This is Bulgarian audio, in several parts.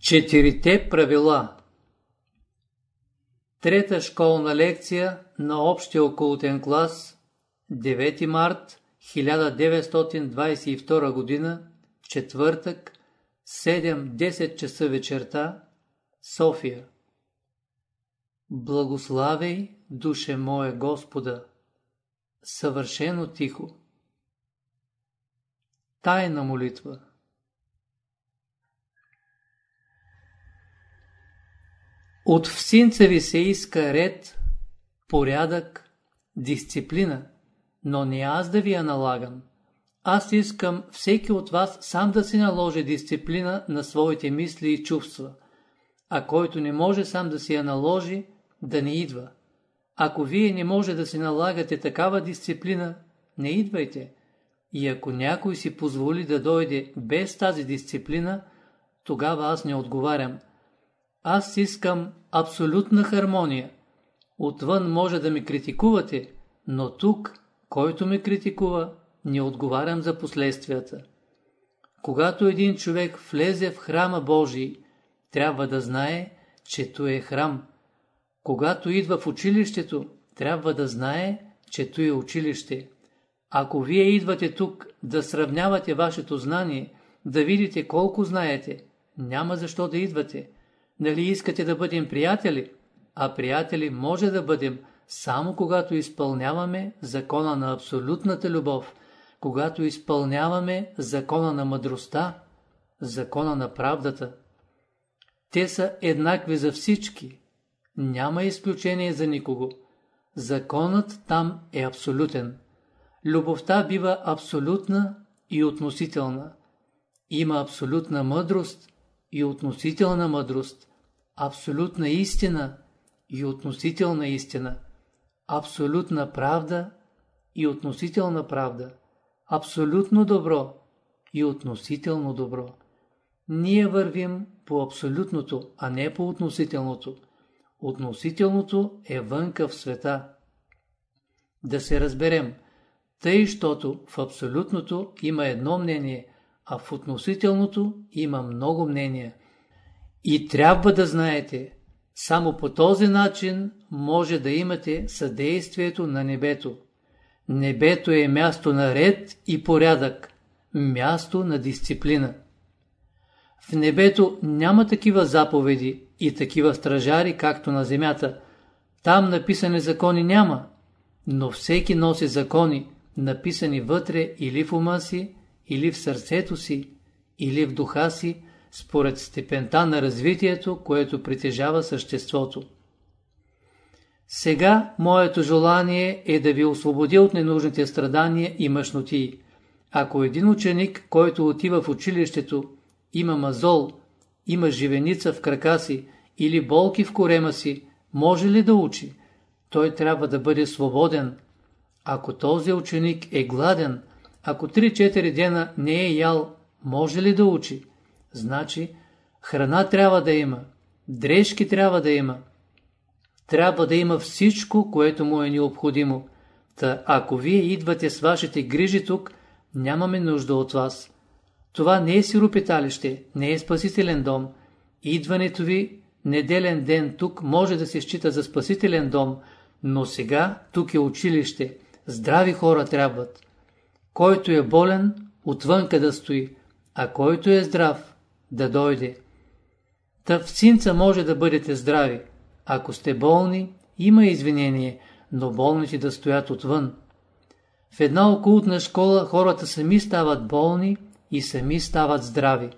Четирите правила Трета школна лекция на общия окултен клас 9 март 1922 г. четвъртък 7-10 часа вечерта София Благославей, душе моя Господа, съвършено тихо. Тайна молитва От всинца ви се иска ред, порядък, дисциплина, но не аз да ви я налагам. Аз искам всеки от вас сам да си наложи дисциплина на своите мисли и чувства, а който не може сам да си я наложи, да не идва. Ако вие не може да си налагате такава дисциплина, не идвайте. И ако някой си позволи да дойде без тази дисциплина, тогава аз не отговарям – аз искам абсолютна хармония. Отвън може да ме критикувате, но тук, който ме критикува, не отговарям за последствията. Когато един човек влезе в храма Божий, трябва да знае, че то е храм. Когато идва в училището, трябва да знае, че то е училище. Ако вие идвате тук да сравнявате вашето знание, да видите колко знаете, няма защо да идвате. Нали искате да бъдем приятели? А приятели може да бъдем само когато изпълняваме закона на абсолютната любов, когато изпълняваме закона на мъдростта, закона на правдата. Те са еднакви за всички. Няма изключение за никого. Законът там е абсолютен. Любовта бива абсолютна и относителна. Има абсолютна мъдрост и относителна мъдрост абсолютна истина и относителна истина, абсолютна правда и относителна правда, абсолютно добро и относително добро. Ние вървим по абсолютното, а не по относителното. Относителното е вънка в света. Да се разберем, тъй, щото в абсолютното има едно мнение, а в относителното има много мнения. И трябва да знаете, само по този начин може да имате съдействието на небето. Небето е място на ред и порядък, място на дисциплина. В небето няма такива заповеди и такива стражари, както на земята. Там написани закони няма, но всеки носи закони, написани вътре или в ума си, или в сърцето си, или в духа си, според степента на развитието, което притежава съществото. Сега моето желание е да ви освободя от ненужните страдания и мъжноти. Ако един ученик, който отива в училището, има мазол, има живеница в крака си или болки в корема си, може ли да учи? Той трябва да бъде свободен. Ако този ученик е гладен, ако 3-4 дена не е ял, може ли да учи? Значи, храна трябва да има, дрежки трябва да има. Трябва да има всичко, което му е необходимо. Та ако вие идвате с вашите грижи тук, нямаме нужда от вас. Това не е сиропиталище, не е спасителен дом. Идването ви неделен ден тук може да се счита за спасителен дом, но сега тук е училище. Здрави хора трябват. Който е болен, отвънка да стои, а който е здрав, да дойде. Та в синца може да бъдете здрави. Ако сте болни, има извинение, но болните да стоят отвън. В една окултна школа хората сами стават болни и сами стават здрави.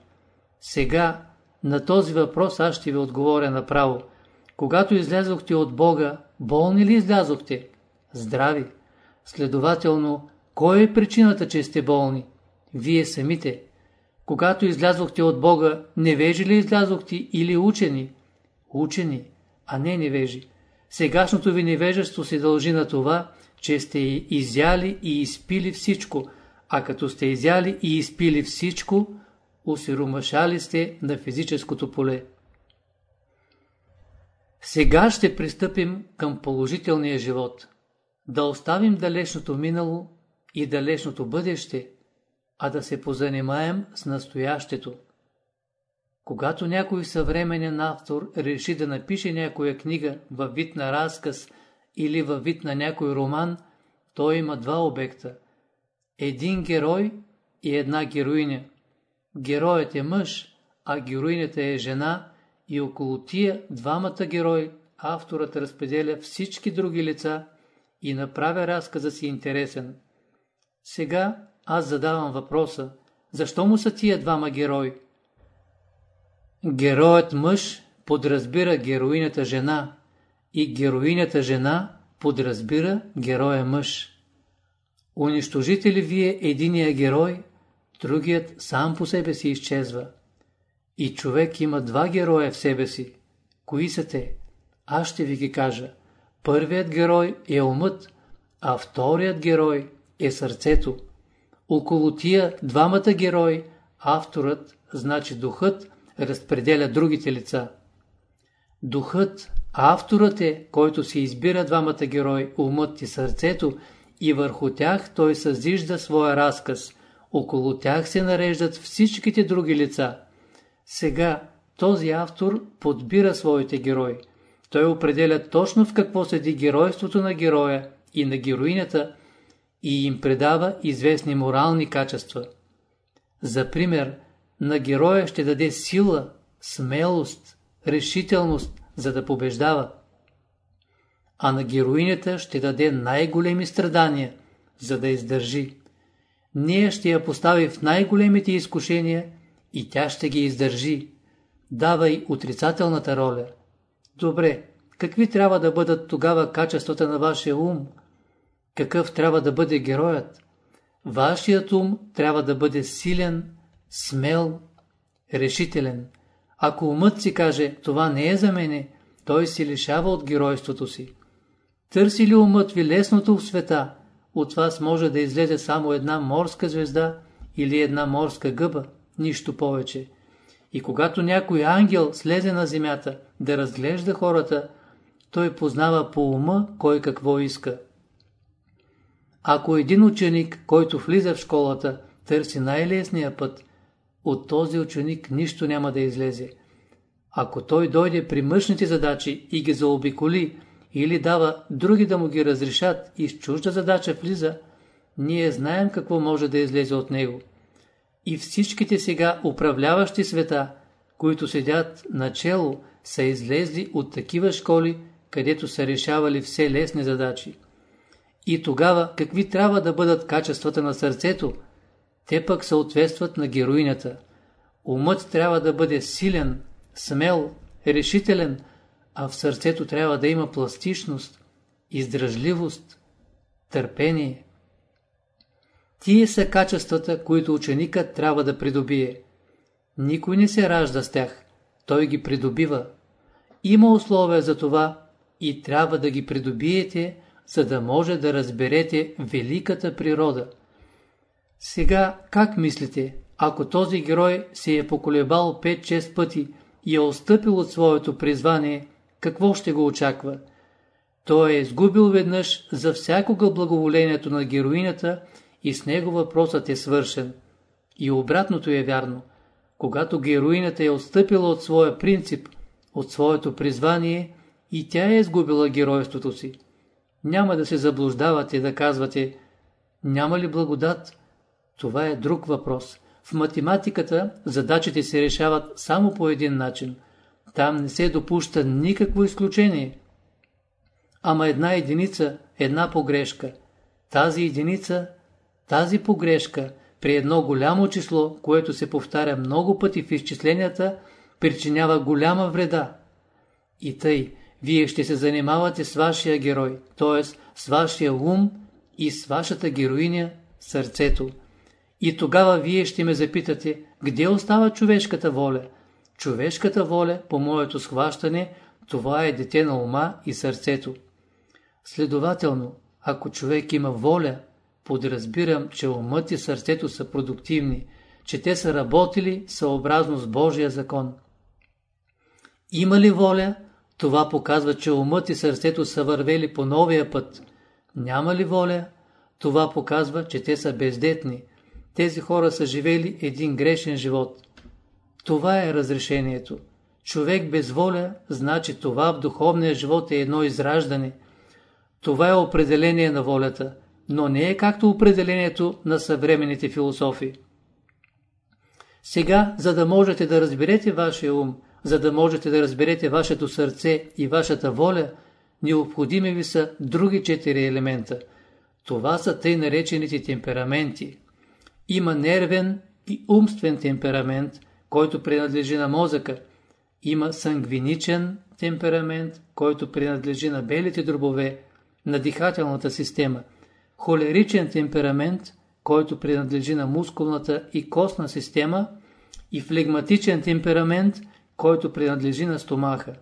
Сега на този въпрос аз ще ви отговоря направо. Когато излязохте от Бога, болни ли излязохте? Здрави. Следователно, кой е причината, че сте болни? Вие самите. Когато излязохте от Бога, невежи ли излязохте или учени? Учени, а не невежи. Сегашното ви невежество се дължи на това, че сте изяли и изпили всичко, а като сте изяли и изпили всичко, усиромашали сте на физическото поле. Сега ще пристъпим към положителния живот. Да оставим далечното минало и далечното бъдеще – а да се позанимаем с настоящето. Когато някой съвременен автор реши да напише някоя книга във вид на разказ или във вид на някой роман, той има два обекта. Един герой и една героиня. Героят е мъж, а героинята е жена и около тия двамата герои авторът разпределя всички други лица и направя разказа си интересен. Сега аз задавам въпроса, защо му са тия двама герои? Героят мъж подразбира героинята жена и героинята жена подразбира героя мъж. Унищожите ли вие единия герой, другият сам по себе си изчезва. И човек има два героя в себе си. Кои са те? Аз ще ви ги кажа. Първият герой е умът, а вторият герой е сърцето. Около тия двамата герои, авторът, значи духът, разпределя другите лица. Духът, авторът е, който се избира двамата герои, умът и сърцето, и върху тях той съзижда своя разказ. Около тях се нареждат всичките други лица. Сега този автор подбира своите герои. Той определя точно в какво седи геройството на героя и на героинята и им предава известни морални качества. За пример, на героя ще даде сила, смелост, решителност, за да побеждава. А на героинята ще даде най-големи страдания, за да издържи. Ние ще я постави в най-големите изкушения и тя ще ги издържи. Давай отрицателната роля. Добре, какви трябва да бъдат тогава качествата на вашия ум? Какъв трябва да бъде героят? Вашият ум трябва да бъде силен, смел, решителен. Ако умът си каже, това не е за мене, той се лишава от геройството си. Търси ли умът ви лесното в света, от вас може да излезе само една морска звезда или една морска гъба, нищо повече. И когато някой ангел слезе на земята да разглежда хората, той познава по ума кой какво иска. Ако един ученик, който влиза в школата, търси най-лесния път, от този ученик нищо няма да излезе. Ако той дойде при мъжните задачи и ги заобиколи, или дава други да му ги разрешат и с чужда задача влиза, ние знаем какво може да излезе от него. И всичките сега управляващи света, които седят начело, са излезли от такива школи, където са решавали все лесни задачи. И тогава какви трябва да бъдат качествата на сърцето? Те пък съответстват на героинята. Умът трябва да бъде силен, смел, решителен, а в сърцето трябва да има пластичност, издръжливост, търпение. Тие са качествата, които ученикът трябва да придобие. Никой не се ражда с тях, той ги придобива. Има условия за това и трябва да ги придобиете, за да може да разберете великата природа. Сега, как мислите, ако този герой се е поколебал 5-6 пъти и е отстъпил от своето призвание, какво ще го очаква? Той е изгубил веднъж за всякога благоволението на героинята и с него въпросът е свършен. И обратното е вярно. Когато героинята е отстъпила от своя принцип, от своето призвание, и тя е изгубила геройството си. Няма да се заблуждавате да казвате, няма ли благодат? Това е друг въпрос. В математиката задачите се решават само по един начин – там не се допуща никакво изключение. Ама една единица, една погрешка. Тази единица, тази погрешка при едно голямо число, което се повтаря много пъти в изчисленията, причинява голяма вреда. И тъй, вие ще се занимавате с вашия герой, т.е. с вашия ум и с вашата героиня, сърцето. И тогава вие ще ме запитате, где остава човешката воля – Човешката воля, по моето схващане, това е дете на ума и сърцето. Следователно, ако човек има воля, подразбирам, че умът и сърцето са продуктивни, че те са работили съобразно с Божия закон. Има ли воля, това показва, че умът и сърцето са вървели по новия път. Няма ли воля, това показва, че те са бездетни. Тези хора са живели един грешен живот. Това е разрешението. Човек без воля, значи това в духовния живот е едно израждане. Това е определение на волята, но не е както определението на съвременните философи. Сега, за да можете да разберете вашия ум, за да можете да разберете вашето сърце и вашата воля, необходими ви са други четири елемента. Това са тъй наречените темпераменти. Има нервен и умствен темперамент, който принадлежи на мозъка. Има сангвиничен темперамент, който принадлежи на белите дробове, на дихателната система. Холеричен темперамент, който принадлежи на мускулната и костна система и флегматичен темперамент, който принадлежи на стомаха.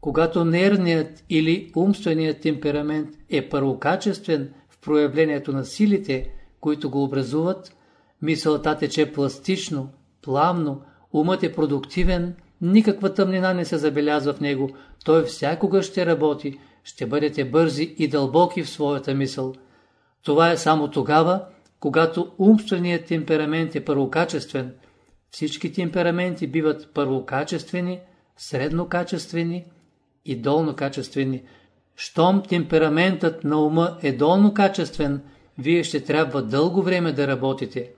Когато нервният или умственият темперамент е първокачествен в проявлението на силите, които го образуват, мисълта тече пластично, плавно, умът е продуктивен, никаква тъмнина не се забелязва в него, той всякога ще работи, ще бъдете бързи и дълбоки в своята мисъл. Това е само тогава, когато умственият темперамент е първокачествен. Всички темпераменти биват първокачествени, среднокачествени и долнокачествени. Щом темпераментът на ума е долнокачествен, вие ще трябва дълго време да работите.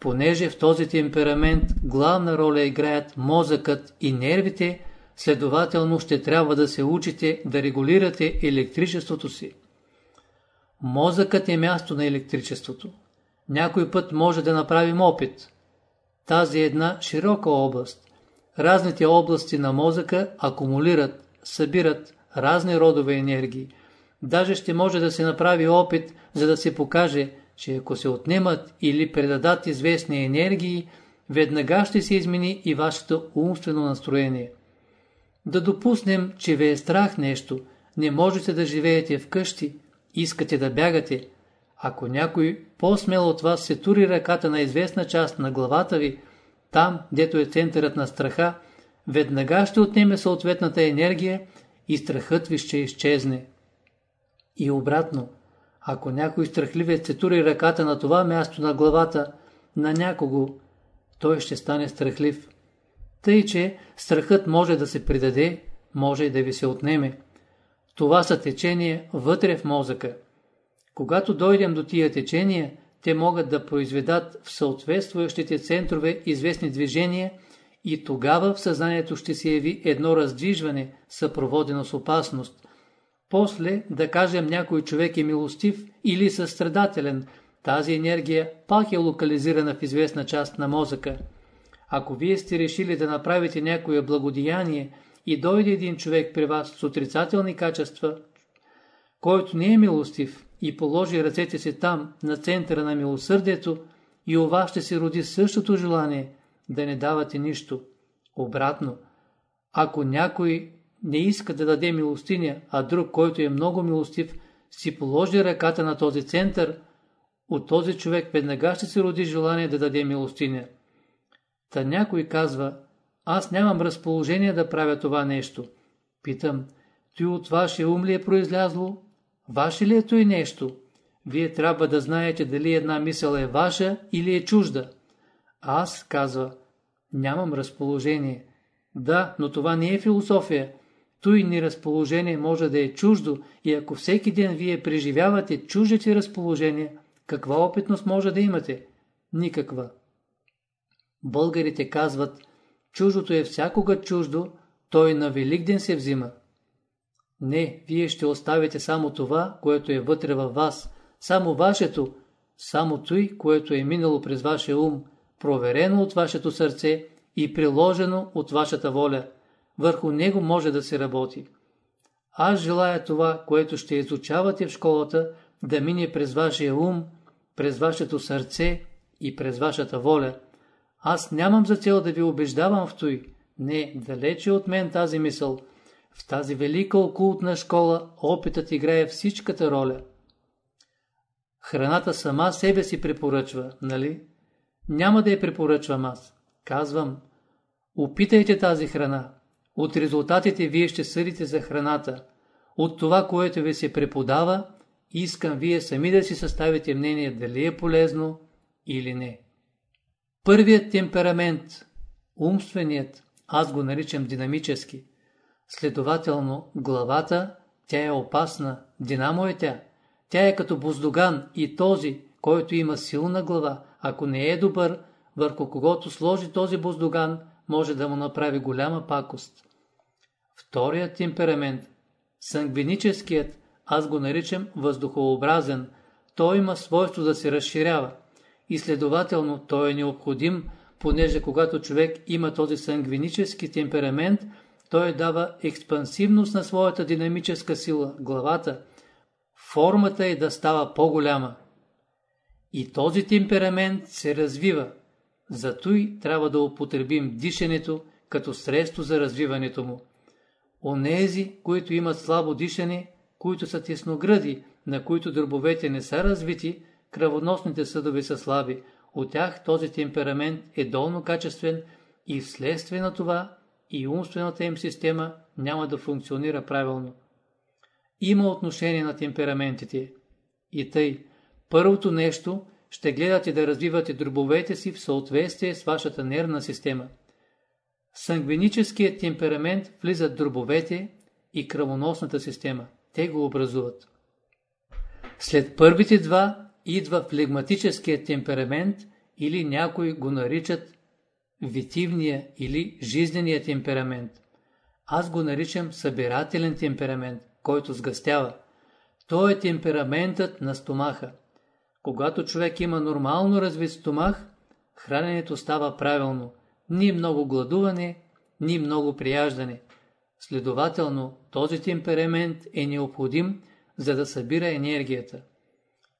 Понеже в този темперамент главна роля играят мозъкът и нервите, следователно ще трябва да се учите да регулирате електричеството си. Мозъкът е място на електричеството. Някой път може да направим опит. Тази е една широка област. Разните области на мозъка акумулират, събират разни родове енергии. Даже ще може да се направи опит, за да се покаже, че ако се отнемат или предадат известни енергии, веднага ще се измени и вашето умствено настроение. Да допуснем, че ви е страх нещо, не можете да живеете вкъщи, искате да бягате. Ако някой по-смел от вас се тури ръката на известна част на главата ви, там, дето е центърът на страха, веднага ще отнеме съответната енергия и страхът ви ще изчезне. И обратно, ако някой страхливец се тури ръката на това място на главата на някого, той ще стане страхлив. Тъй, че страхът може да се придаде, може и да ви се отнеме. Това са течения вътре в мозъка. Когато дойдем до тия течения, те могат да произведат в съответстващите центрове известни движения и тогава в съзнанието ще се яви едно раздвижване, съпроводено с опасност. После, да кажем, някой човек е милостив или състрадателен, тази енергия пак е локализирана в известна част на мозъка. Ако вие сте решили да направите някое благодеяние и дойде един човек при вас с отрицателни качества, който не е милостив и положи ръцете си там, на центъра на милосърдието, и у вас ще се роди същото желание да не давате нищо. Обратно, ако някой не иска да даде милостиня, а друг, който е много милостив, си положи ръката на този център, от този човек веднага ще се роди желание да даде милостиня. Та някой казва, аз нямам разположение да правя това нещо. Питам, той от ваше ум ли е произлязло? Ваше ли е той нещо? Вие трябва да знаете дали една мисъл е ваша или е чужда. Аз, казва, нямам разположение. Да, но това не е философия. Той ни разположение може да е чуждо и ако всеки ден вие преживявате чуждите разположения, каква опитност може да имате? Никаква. Българите казват, чуждото е всякога чуждо, той на Великден се взима. Не, вие ще оставите само това, което е вътре във вас, само вашето, само той, което е минало през вашия ум, проверено от вашето сърце и приложено от вашата воля. Върху него може да се работи. Аз желая това, което ще изучавате в школата, да мине през вашия ум, през вашето сърце и през вашата воля. Аз нямам за цел да ви убеждавам в той. Не, далече от мен тази мисъл. В тази велика окултна школа опитът играе всичката роля. Храната сама себе си препоръчва, нали? Няма да я препоръчвам аз. Казвам, опитайте тази храна. От резултатите вие ще съдите за храната. От това, което ви се преподава, искам вие сами да си съставите мнение дали е полезно или не. Първият темперамент, умственият, аз го наричам динамически. Следователно, главата, тя е опасна, динамо е тя. Тя е като буздоган и този, който има силна глава, ако не е добър, върху когото сложи този буздоган, може да му направи голяма пакост. Вторият темперамент, сангвиническият, аз го наричам въздухообразен, той има свойство да се разширява и следователно той е необходим, понеже когато човек има този сангвинически темперамент, той дава експансивност на своята динамическа сила, главата. Формата е да става по-голяма. И този темперамент се развива. Зато и трябва да употребим дишането като средство за развиването му. Онези, които имат слабо дишане, които са тесногради, на които дробовете не са развити, кръвоносните съдове са слаби, от тях този темперамент е долно качествен и вследствие на това и умствената им система няма да функционира правилно. Има отношение на темпераментите. И тъй, първото нещо ще гледате да развивате дробовете си в съответствие с вашата нервна система. Сангвиническият темперамент влизат дробовете и кръвоносната система. Те го образуват. След първите два идва флегматическият темперамент или някои го наричат витивния или жизнения темперамент. Аз го наричам събирателен темперамент, който сгъстява. Той е темпераментът на стомаха. Когато човек има нормално развит стомах, храненето става правилно. Ни много гладуване, ни много прияждане. Следователно, този темперамент е необходим, за да събира енергията.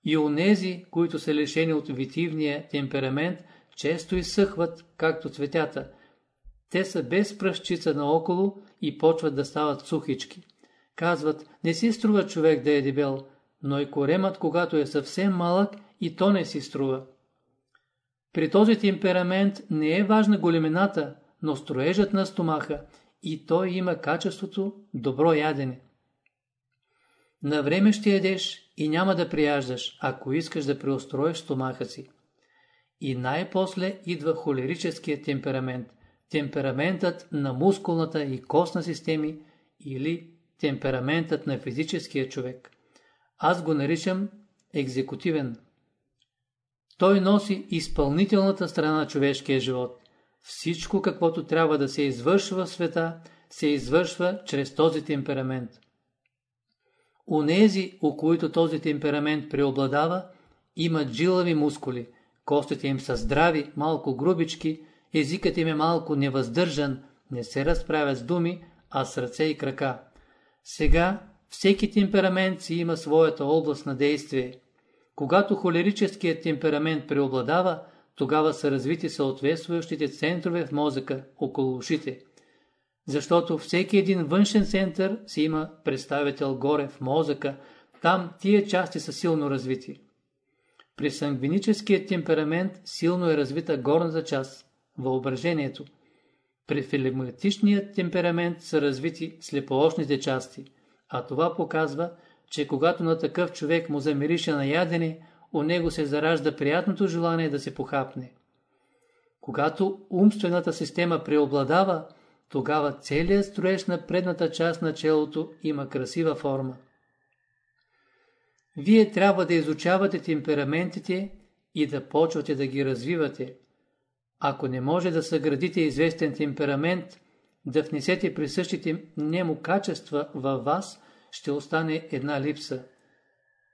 И онези, които са лишени от витивния темперамент, често изсъхват, както цветята. Те са без пръщица наоколо и почват да стават сухички. Казват, не си струва човек да е дебел, но и коремът, когато е съвсем малък, и то не си струва. При този темперамент не е важна големината, но строежът на стомаха и той има качеството добро ядене. На време ще ядеш и няма да прияждаш, ако искаш да преустроиш стомаха си. И най-после идва холерическия темперамент, темпераментът на мускулната и костна системи или темпераментът на физическия човек. Аз го наричам екзекутивен. Той носи изпълнителната страна на човешкия живот. Всичко, каквото трябва да се извършва в света, се извършва чрез този темперамент. Унези, у които този темперамент преобладава, имат жилави мускули, костите им са здрави, малко грубички, езикът им е малко невъздържан, не се разправят с думи, а с ръце и крака. Сега всеки темперамент си има своята област на действие. Когато холерическият темперамент преобладава, тогава са развити съответстващите центрове в мозъка, около ушите. Защото всеки един външен център си има представител горе в мозъка, там тия части са силно развити. При сангвиническия темперамент силно е развита горната част, въображението. При филематичният темперамент са развити слепоочните части, а това показва, че когато на такъв човек му замирише на ядене, у него се заражда приятното желание да се похапне. Когато умствената система преобладава, тогава целият строеж на предната част на челото има красива форма. Вие трябва да изучавате темпераментите и да почвате да ги развивате. Ако не може да съградите известен темперамент, да внесете присъщите нему качества във вас, ще остане една липса.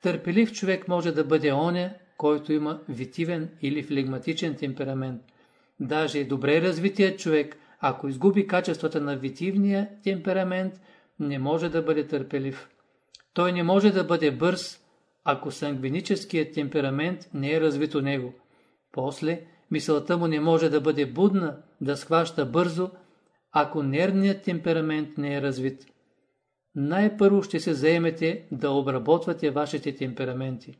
Търпелив човек може да бъде оня, който има витивен или флегматичен темперамент. Даже добре развитият човек, ако изгуби качествата на витивния темперамент, не може да бъде търпелив. Той не може да бъде бърз, ако сангвиническият темперамент не е развит у него. После, мисълта му не може да бъде будна, да схваща бързо, ако нервният темперамент не е развит. Най-първо ще се заемете да обработвате вашите темпераменти.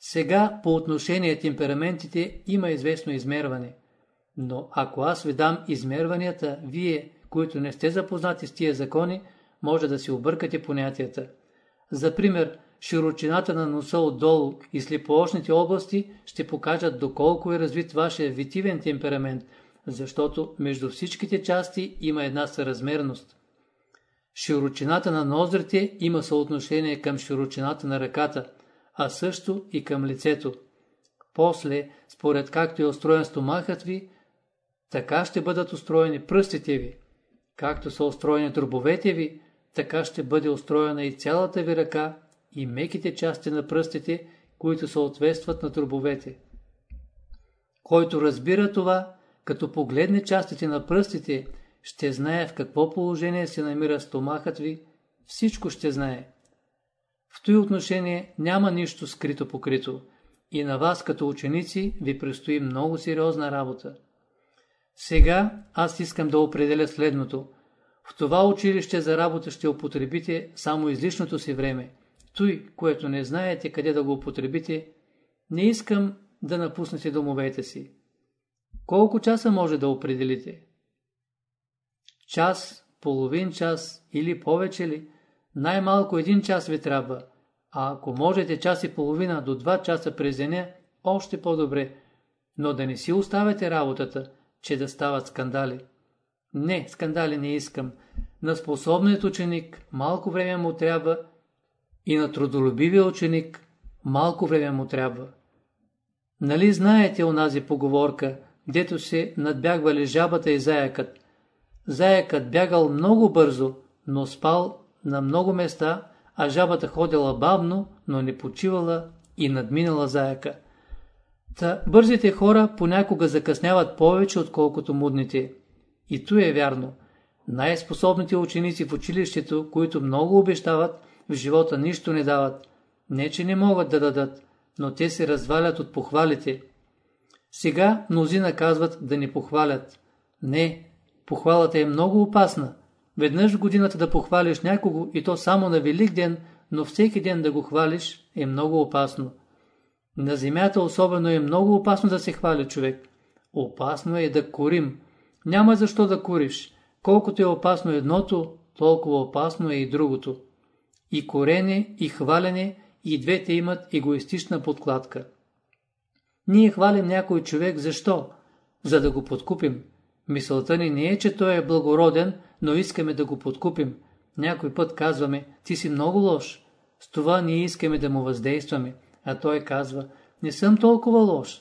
Сега по отношение темпераментите има известно измерване. Но ако аз ви дам измерванията, вие, които не сте запознати с тия закони, може да си объркате понятията. За пример, широчината на носа отдолу и слепоочните области ще покажат доколко е развит вашия витивен темперамент, защото между всичките части има една съразмерност. Широчината на ноздрите има съотношение към широчината на ръката, а също и към лицето. После, според както е устроен стомахът ви, така ще бъдат устроени пръстите ви. Както са устроени дробовете ви, така ще бъде устроена и цялата ви ръка и меките части на пръстите, които съответстват на дробовете. Който разбира това, като погледне частите на пръстите, ще знае в какво положение се намира стомахът ви, всичко ще знае. В този отношение няма нищо скрито покрито и на вас като ученици ви предстои много сериозна работа. Сега аз искам да определя следното. В това училище за работа ще употребите само излишното си време. Той, което не знаете къде да го употребите, не искам да напуснете домовете си. Колко часа може да определите? Час, половин час или повече ли? Най-малко един час ви трябва. А ако можете час и половина до два часа през деня, още по-добре. Но да не си оставяте работата, че да стават скандали. Не, скандали не искам. На способният ученик малко време му трябва и на трудолюбивия ученик малко време му трябва. Нали знаете онази поговорка, дето се надбягвали жабата и заякът? Заякът бягал много бързо, но спал на много места, а жабата ходила бавно, но не почивала и надминала заяка. Та бързите хора понякога закъсняват повече, отколкото мудните. И то е вярно. Най-способните ученици в училището, които много обещават, в живота нищо не дават. Не, че не могат да дадат, но те се развалят от похвалите. Сега мнозина казват да не похвалят. Не, похвалата е много опасна. Веднъж в годината да похвалиш някого и то само на Велик ден, но всеки ден да го хвалиш е много опасно. На земята особено е много опасно да се хвали човек. Опасно е да курим. Няма защо да куриш. Колкото е опасно едното, толкова опасно е и другото. И корене, и хвалене, и двете имат егоистична подкладка. Ние хвалим някой човек защо? За да го подкупим. Мисълта ни не е, че той е благороден, но искаме да го подкупим. Някой път казваме, ти си много лош. С това ние искаме да му въздействаме. А той казва, не съм толкова лош.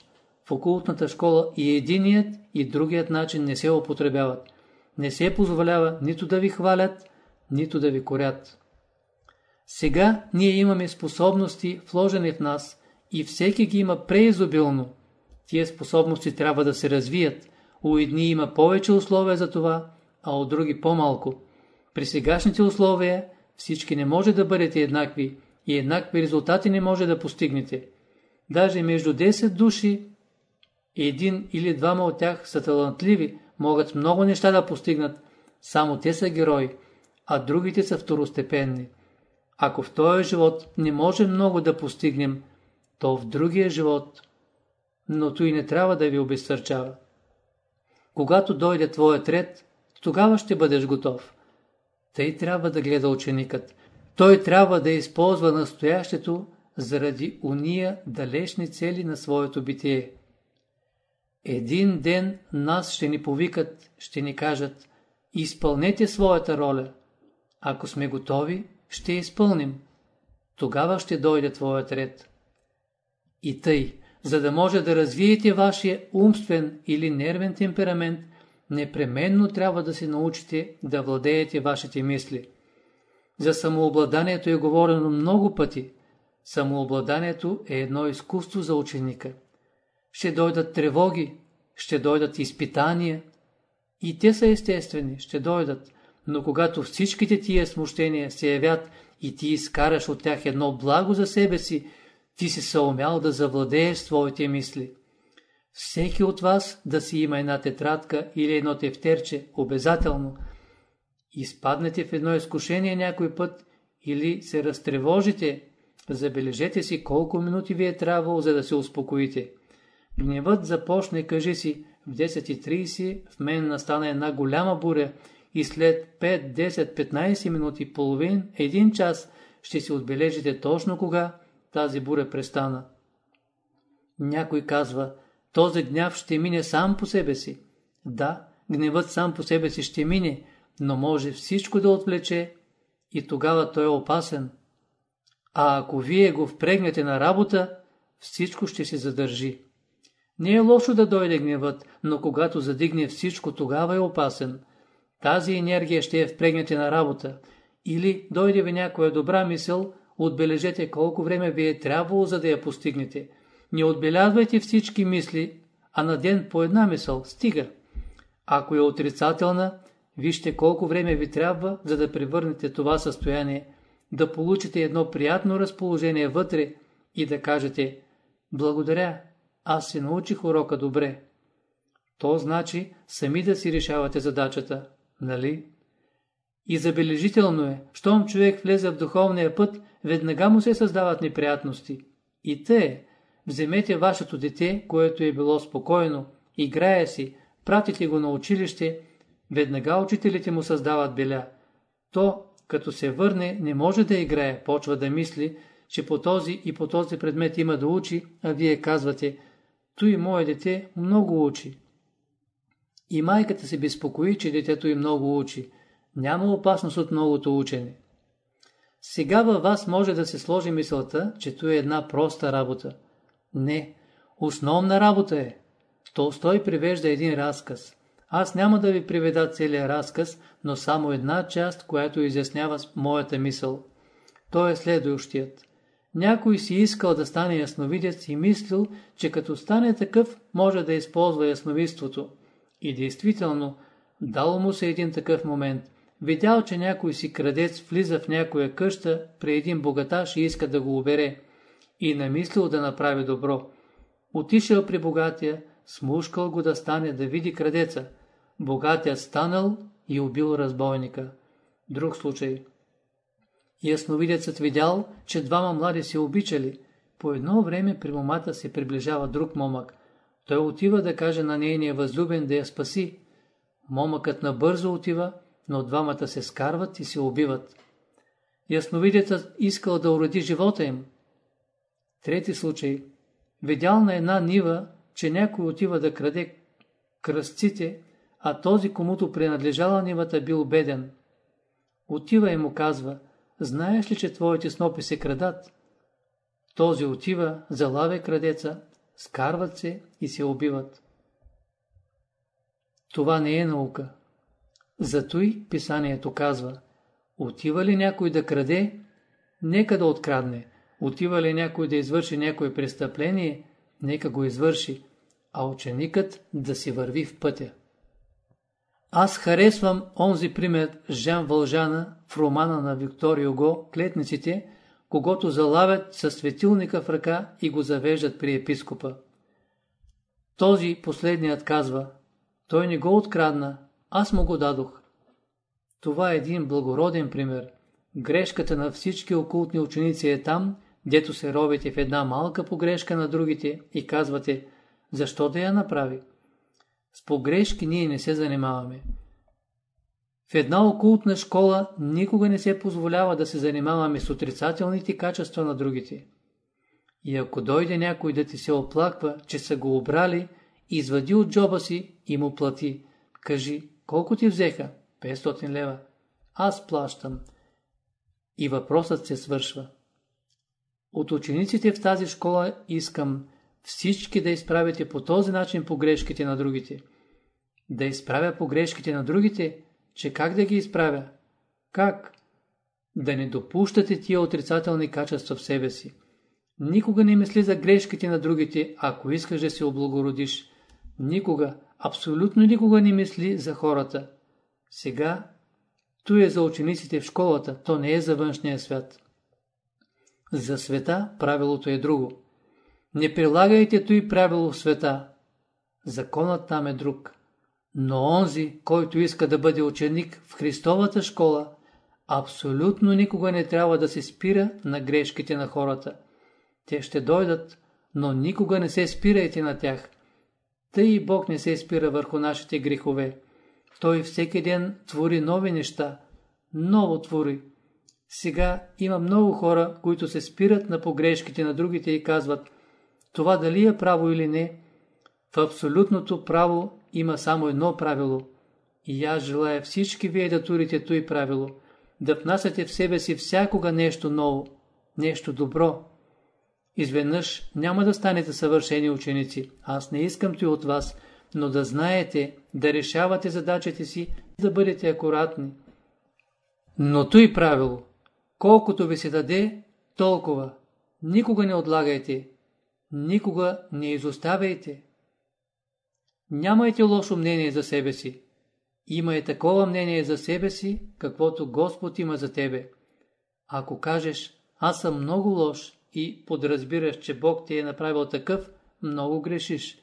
В окултната школа и единият и другият начин не се употребяват. Не се позволява нито да ви хвалят, нито да ви корят. Сега ние имаме способности вложени в нас и всеки ги има преизобилно. Тия способности трябва да се развият. У едни има повече условия за това, а от други по-малко. При сегашните условия всички не може да бъдете еднакви и еднакви резултати не може да постигнете. Даже между 10 души, един или двама от тях са талантливи, могат много неща да постигнат, само те са герои, а другите са второстепенни. Ако в този живот не може много да постигнем, то в другия живот, но той не трябва да ви обезсърчава. Когато дойде твоят ред, тогава ще бъдеш готов. Тъй трябва да гледа ученикът. Той трябва да използва настоящето заради уния далечни цели на своето битие. Един ден нас ще ни повикат, ще ни кажат, изпълнете своята роля. Ако сме готови, ще изпълним. Тогава ще дойде твоят ред. И тъй, за да може да развиете вашия умствен или нервен темперамент, непременно трябва да се научите да владеете вашите мисли. За самообладанието е говорено много пъти. Самообладанието е едно изкуство за ученика. Ще дойдат тревоги, ще дойдат изпитания. И те са естествени, ще дойдат. Но когато всичките тия смущения се явят и ти изкараш от тях едно благо за себе си, ти си се умял да завладееш своите мисли. Всеки от вас да си има една тетрадка или едно тефтерче, обязателно. Изпаднете в едно изкушение някой път или се разтревожите, забележете си колко минути ви е трябвало, за да се успокоите. Гневът започне, кажи си, в 10.30 в мен настана една голяма буря и след 5, 10, 15 минути, половин, един час, ще си отбележите точно кога тази буря престана. Някой казва, този гняв ще мине сам по себе си. Да, гневът сам по себе си ще мине, но може всичко да отвлече и тогава той е опасен. А ако вие го впрегнете на работа, всичко ще се задържи. Не е лошо да дойде гневът, но когато задигне всичко, тогава е опасен. Тази енергия ще е впрегнете на работа. Или дойде ви някоя добра мисъл, отбележете колко време ви е трябвало, за да я постигнете. Не отбелязвайте всички мисли, а на ден по една мисъл стига. Ако е отрицателна, вижте колко време ви трябва, за да превърнете това състояние, да получите едно приятно разположение вътре и да кажете «Благодаря, аз си научих урока добре». То значи сами да си решавате задачата, нали? И забележително е, щом човек влезе в духовния път, веднага му се създават неприятности. И те, вземете вашето дете, което е било спокойно, играе си, пратите го на училище, веднага учителите му създават беля. То, като се върне, не може да играе, почва да мисли, че по този и по този предмет има да учи, а вие казвате, той мое дете много учи. И майката се безпокои, че детето и много учи. Няма опасност от многото учене. Сега във вас може да се сложи мисълта, че то е една проста работа. Не, основна работа е. Толстой привежда един разказ. Аз няма да ви приведа целият разказ, но само една част, която изяснява моята мисъл. Той е следващият. Някой си искал да стане ясновидец и мислил, че като стане такъв, може да използва ясновидството. И действително, дал му се един такъв момент. Видял, че някой си крадец влиза в някоя къща при един богаташ и иска да го обере. И намислил да направи добро. Отишъл при богатия, смушкал го да стане да види крадеца. Богатият станал и убил разбойника. Друг случай. Ясновидецът видял, че двама млади се обичали. По едно време при момата се приближава друг момък. Той отива да каже на нейния възлюбен да я спаси. Момъкът набързо отива, но двамата се скарват и се убиват. Ясновидецът искал да уроди живота им. Трети случай. Видял на една нива, че някой отива да краде кръстците, а този, комуто принадлежала нивата, бил беден. Отива и му казва, знаеш ли, че твоите снопи се крадат? Този отива, залавя крадеца, скарват се и се убиват. Това не е наука. Зато и писанието казва, отива ли някой да краде, нека да открадне. Отива ли някой да извърши някое престъпление, нека го извърши, а ученикът да си върви в пътя. Аз харесвам онзи пример Жан Вължана в романа на Викторио Го «Клетниците», когато залавят със светилника в ръка и го завеждат при епископа. Този последният казва, той не го открадна, аз му го дадох. Това е един благороден пример. Грешката на всички окултни ученици е там, дето се робите в една малка погрешка на другите и казвате, защо да я направи? С погрешки ние не се занимаваме. В една окултна школа никога не се позволява да се занимаваме с отрицателните качества на другите. И ако дойде някой да ти се оплаква, че са го обрали, извади от джоба си и му плати. Кажи, колко ти взеха? 500 лева. Аз плащам. И въпросът се свършва. От учениците в тази школа искам всички да изправите по този начин погрешките на другите. Да изправя погрешките на другите, че как да ги изправя? Как? Да не допущате тия отрицателни качества в себе си. Никога не мисли за грешките на другите, ако искаш да се облагородиш. Никога, абсолютно никога не мисли за хората. Сега, то е за учениците в школата, то не е за външния свят. За света правилото е друго. Не прилагайте той правило в света. Законът там е друг. Но онзи, който иска да бъде ученик в Христовата школа, абсолютно никога не трябва да се спира на грешките на хората. Те ще дойдат, но никога не се спирайте на тях. Тъй и Бог не се спира върху нашите грехове. Той всеки ден твори нови неща. Ново твори. Сега има много хора, които се спират на погрешките на другите и казват, това дали е право или не, в абсолютното право има само едно правило. И аз желая всички вие да турите той правило, да внасяте в себе си всякога нещо ново, нещо добро. Изведнъж няма да станете съвършени ученици. Аз не искам той от вас, но да знаете, да решавате задачите си, да бъдете акуратни. Но той правило, колкото ви се даде, толкова. Никога не отлагайте, никога не изоставяйте. Нямайте лошо мнение за себе си. Имай такова мнение за себе си, каквото Господ има за тебе. Ако кажеш, аз съм много лош и подразбираш, че Бог ти е направил такъв, много грешиш.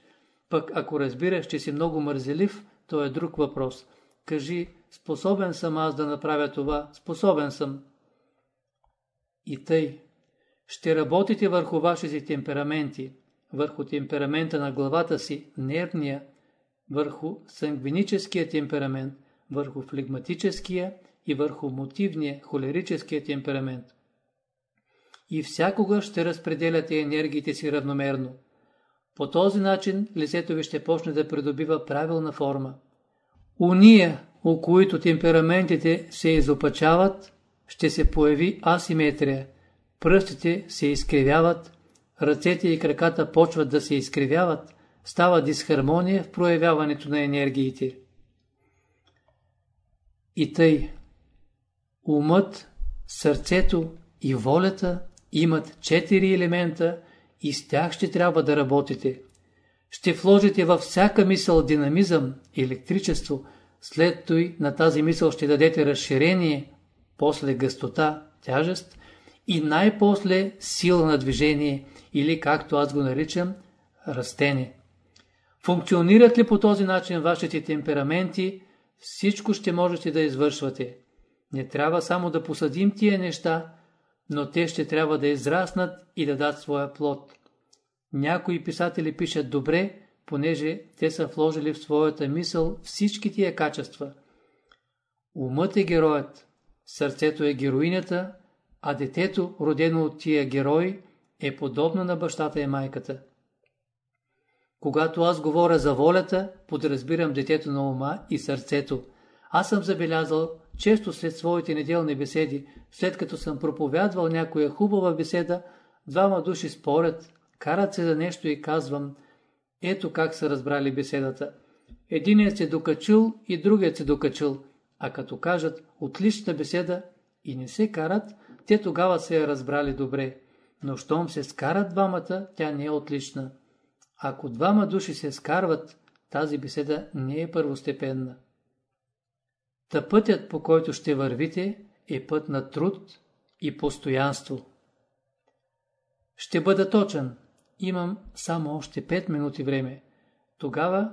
Пък ако разбираш, че си много мързелив, то е друг въпрос. Кажи, способен съм аз да направя това, способен съм. И тъй, ще работите върху вашите темпераменти, върху темперамента на главата си, нервния, върху сангвиническия темперамент, върху флегматическия и върху мотивния, холерическия темперамент. И всякога ще разпределяте енергиите си равномерно. По този начин лицето ви ще почне да придобива правилна форма. Уния, у които темпераментите се изопачават, ще се появи асиметрия, пръстите се изкривяват, ръцете и краката почват да се изкривяват, става дисхармония в проявяването на енергиите. И тъй, умът, сърцето и волята имат четири елемента и с тях ще трябва да работите. Ще вложите във всяка мисъл динамизъм, електричество, след той на тази мисъл ще дадете разширение, после гъстота, тяжест и най-после сила на движение или както аз го наричам, растение. Функционират ли по този начин вашите темпераменти, всичко ще можете да извършвате. Не трябва само да посадим тия неща, но те ще трябва да израснат и да дадат своя плод. Някои писатели пишат добре, понеже те са вложили в своята мисъл всички тия качества. Умът е героят, сърцето е героинята, а детето, родено от тия герои, е подобно на бащата и майката. Когато аз говоря за волята, подразбирам детето на ума и сърцето. Аз съм забелязал, често след своите неделни беседи, след като съм проповядвал някоя хубава беседа, двама души спорят, карат се за нещо и казвам, ето как са разбрали беседата. Единият се докачил и другият се докачил, а като кажат отлична беседа и не се карат, те тогава се я разбрали добре. Но щом се скарат двамата, тя не е отлична. Ако двама души се скарват, тази беседа не е първостепенна. Та пътят, по който ще вървите, е път на труд и постоянство. Ще бъда точен. Имам само още 5 минути време. Тогава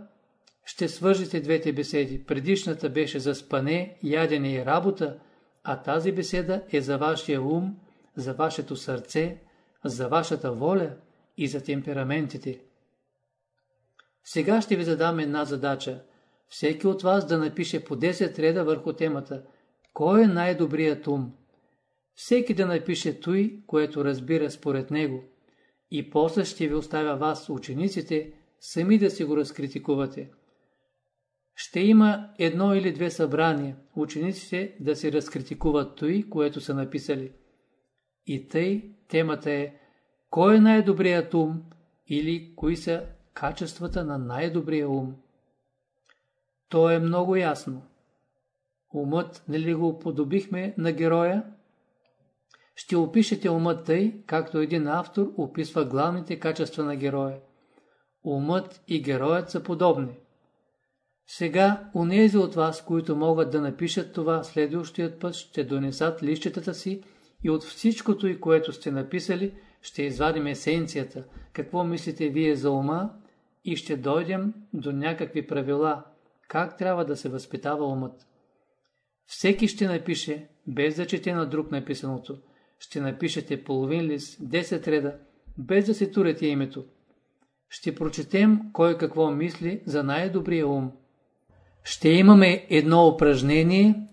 ще свържете двете беседи. Предишната беше за спане, ядене и работа, а тази беседа е за вашия ум, за вашето сърце, за вашата воля и за темпераментите. Сега ще ви задам една задача. Всеки от вас да напише по 10 реда върху темата. Кой е най-добрият ум? Всеки да напише той, което разбира според него. И после ще ви оставя вас, учениците, сами да си го разкритикувате. Ще има едно или две събрания, учениците да си разкритикуват той, което са написали. И тъй темата е Кой е най-добрият ум или кои са качествата на най-добрия ум. То е много ясно. Умът, нали го подобихме на героя? Ще опишете умът тъй, както един автор описва главните качества на героя. Умът и героят са подобни. Сега, унези от вас, които могат да напишат това, следващият път ще донесат лищетата си и от всичкото и което сте написали, ще извадим есенцията. Какво мислите вие за ума и ще дойдем до някакви правила, как трябва да се възпитава умът. Всеки ще напише, без да чете на друг написаното. Ще напишете половин лист, 10 реда, без да се турете името. Ще прочетем кой какво мисли за най-добрия ум. Ще имаме едно упражнение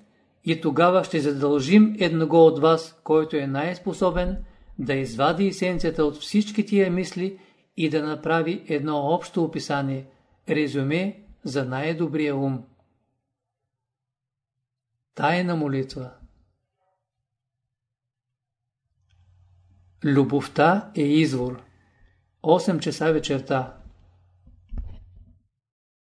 и тогава ще задължим едного от вас, който е най-способен, да извади есенцията от всички тия мисли и да направи едно общо описание, резюме за най-добрия ум. Тайна молитва Любовта е извор. 8 часа вечерта